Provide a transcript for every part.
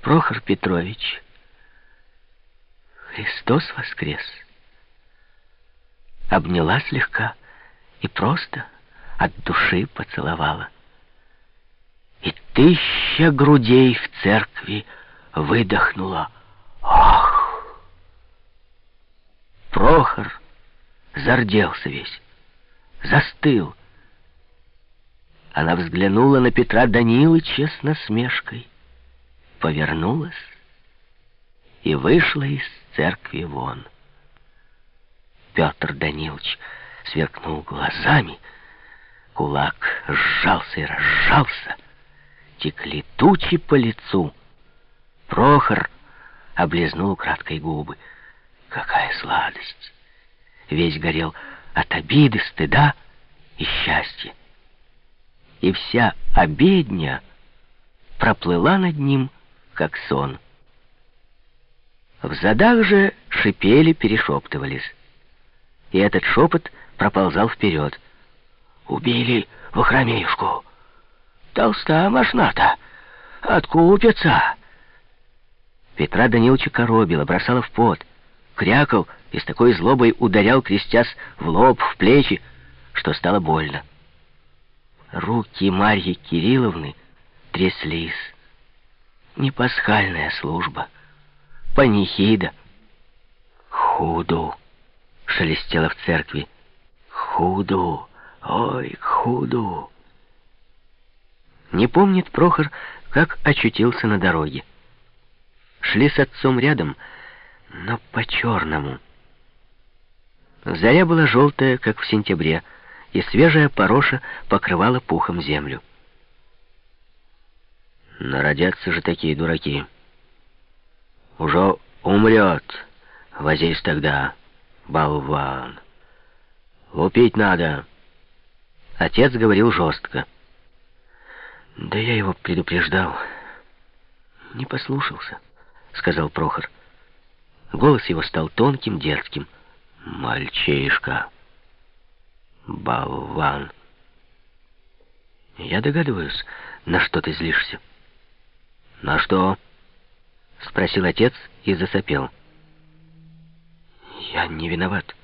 Прохор Петрович, Христос воскрес. Обняла слегка и просто от души поцеловала. И тысяча грудей в церкви выдохнула. Ах! Прохор зарделся весь, застыл. Она взглянула на Петра Данилыча с насмешкой, повернулась и вышла из церкви вон. Петр Данилович сверкнул глазами, кулак сжался и разжался, текли тучи по лицу. Прохор облизнул краткой губы. Какая сладость! Весь горел от обиды, стыда и счастья. И вся обедня проплыла над ним, как сон. В задах же шипели, перешептывались. И этот шепот проползал вперед. «Убили Вахромеюшку! Толста мошната! Откупятся!» Петра Даниловича коробила, бросала в пот, крякал и с такой злобой ударял, крестясь в лоб, в плечи, что стало больно. Руки Марьи Кирилловны тряслись. Не пасхальная служба — панихида. Худу шелестело в церкви. Худу, ой, худу. Не помнит Прохор, как очутился на дороге. Шли с отцом рядом, но по-черному. Заря была желтая, как в сентябре, и свежая пороша покрывала пухом землю. Народятся же такие дураки. Уже умрет. Возись тогда, болван. Лупить надо. Отец говорил жестко. Да я его предупреждал. Не послушался, сказал Прохор. Голос его стал тонким, дерзким. Мальчишка. Болван. Я догадываюсь, на что ты злишься. На что? — спросил отец и засопел. «Я не виноват,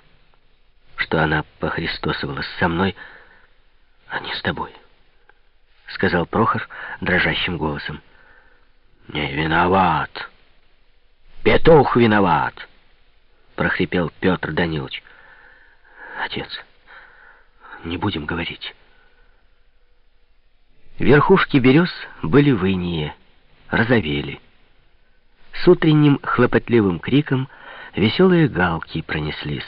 что она похристосовалась со мной, а не с тобой», — сказал Прохор дрожащим голосом. «Не виноват! Петух виноват!» — прохрипел Петр Данилович. «Отец, не будем говорить». Верхушки берез были в инее, розовели. С утренним хлопотливым криком веселые галки пронеслись.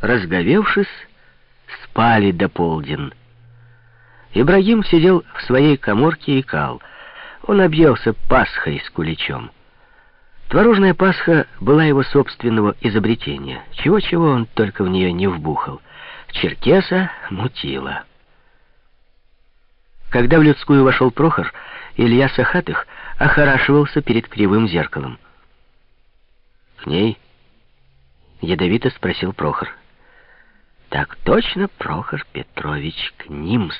Разговевшись, спали до полден. Ибрагим сидел в своей коморке и кал. Он объелся пасхой с куличом. Творожная пасха была его собственного изобретения. Чего-чего он только в нее не вбухал. Черкеса мутила. Когда в людскую вошел Прохор, Илья Сахатых охорашивался перед кривым зеркалом. «К ней?» — ядовито спросил Прохор. «Так точно, Прохор Петрович, к ним-с!»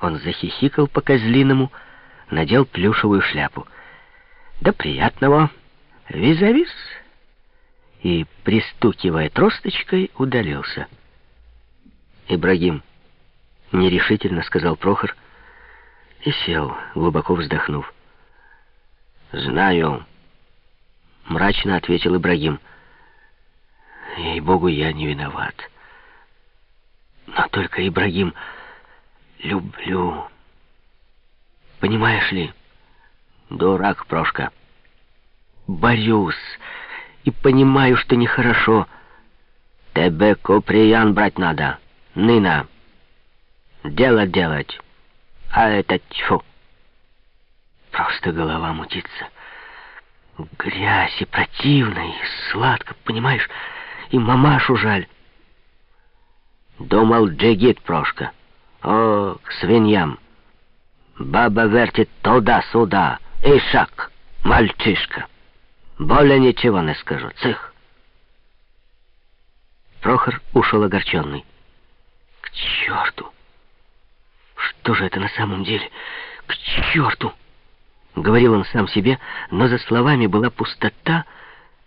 Он захихикал по-козлиному, надел плюшевую шляпу. «Да приятного! Визавис!» И, пристукивая тросточкой, удалился. «Ибрагим!» — нерешительно сказал Прохор и сел, глубоко вздохнув. «Знаю», — мрачно ответил Ибрагим. «Ей-богу, я не виноват. Но только, Ибрагим, люблю. Понимаешь ли, дурак, Прошка. Борюсь и понимаю, что нехорошо. Тебе куприян брать надо, Нина. Дело делать, а это тьфу». Просто голова мутится. Грязь и противно, и сладко, понимаешь? И мамашу жаль. Думал джигит Прошка. О, к свиньям. Баба вертит туда-сюда. И шаг, мальчишка. Более ничего не скажу. Цих. Прохор ушел огорченный. К черту! Что же это на самом деле? К черту! говорил он сам себе, но за словами была пустота,